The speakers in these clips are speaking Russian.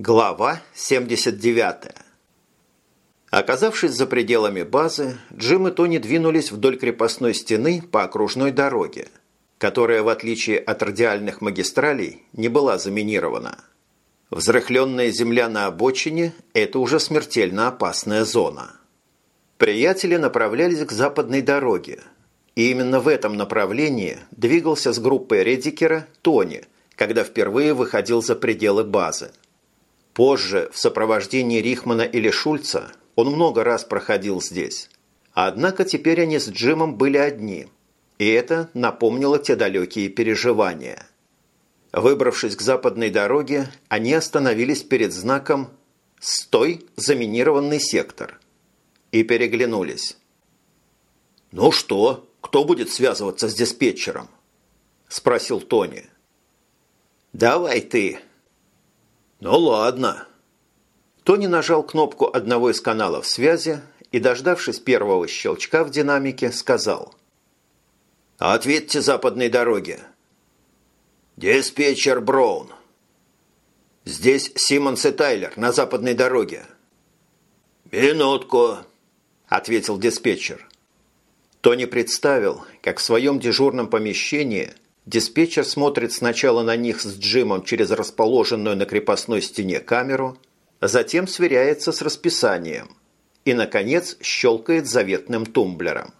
Глава 79. Оказавшись за пределами базы, Джим и Тони двинулись вдоль крепостной стены по окружной дороге, которая, в отличие от радиальных магистралей, не была заминирована. Взрыхленная земля на обочине – это уже смертельно опасная зона. Приятели направлялись к западной дороге, и именно в этом направлении двигался с группой Редикера Тони, когда впервые выходил за пределы базы. Позже, в сопровождении Рихмана или Шульца, он много раз проходил здесь. Однако теперь они с Джимом были одни, и это напомнило те далекие переживания. Выбравшись к западной дороге, они остановились перед знаком «Стой! Заминированный сектор!» и переглянулись. «Ну что, кто будет связываться с диспетчером?» – спросил Тони. «Давай ты», «Ну ладно». Тони нажал кнопку одного из каналов связи и, дождавшись первого щелчка в динамике, сказал. «Ответьте западной дороге». «Диспетчер Браун». «Здесь Симмонс и Тайлер на западной дороге». «Минутку», – ответил диспетчер. Тони представил, как в своем дежурном помещении – Диспетчер смотрит сначала на них с Джимом через расположенную на крепостной стене камеру, затем сверяется с расписанием и, наконец, щелкает заветным тумблером.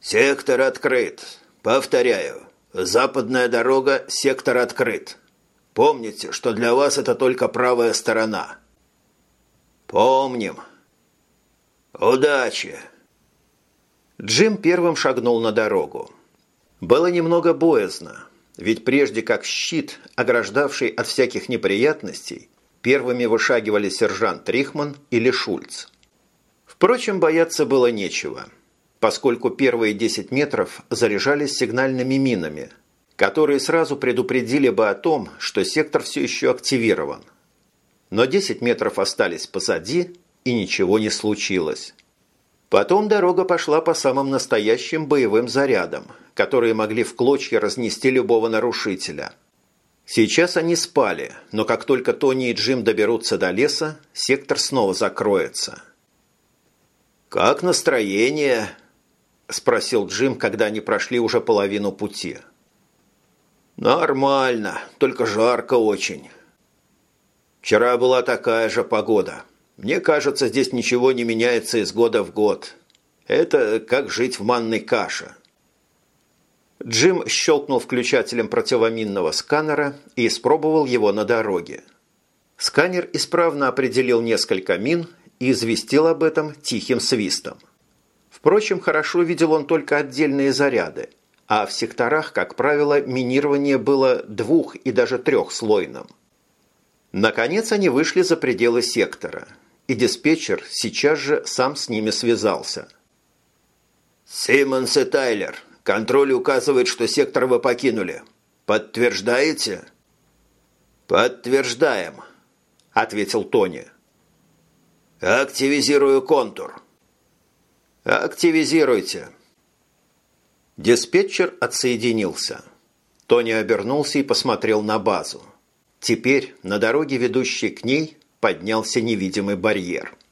«Сектор открыт. Повторяю, западная дорога, сектор открыт. Помните, что для вас это только правая сторона». «Помним». «Удачи!» Джим первым шагнул на дорогу. Было немного боязно, ведь прежде как щит, ограждавший от всяких неприятностей, первыми вышагивали сержант Рихман или Шульц. Впрочем, бояться было нечего, поскольку первые 10 метров заряжались сигнальными минами, которые сразу предупредили бы о том, что сектор все еще активирован. Но 10 метров остались позади, и ничего не случилось. Потом дорога пошла по самым настоящим боевым зарядам, которые могли в клочья разнести любого нарушителя. Сейчас они спали, но как только Тони и Джим доберутся до леса, сектор снова закроется. «Как настроение?» – спросил Джим, когда они прошли уже половину пути. «Нормально, только жарко очень. Вчера была такая же погода». Мне кажется, здесь ничего не меняется из года в год. Это как жить в манной каше. Джим щелкнул включателем противоминного сканера и испробовал его на дороге. Сканер исправно определил несколько мин и известил об этом тихим свистом. Впрочем, хорошо видел он только отдельные заряды, а в секторах, как правило, минирование было двух- и даже трехслойным. Наконец они вышли за пределы сектора – и диспетчер сейчас же сам с ними связался. «Симмонс и Тайлер, контроль указывает, что сектор вы покинули. Подтверждаете?» «Подтверждаем», – ответил Тони. «Активизирую контур». «Активизируйте». Диспетчер отсоединился. Тони обернулся и посмотрел на базу. Теперь на дороге, ведущей к ней, поднялся невидимый барьер –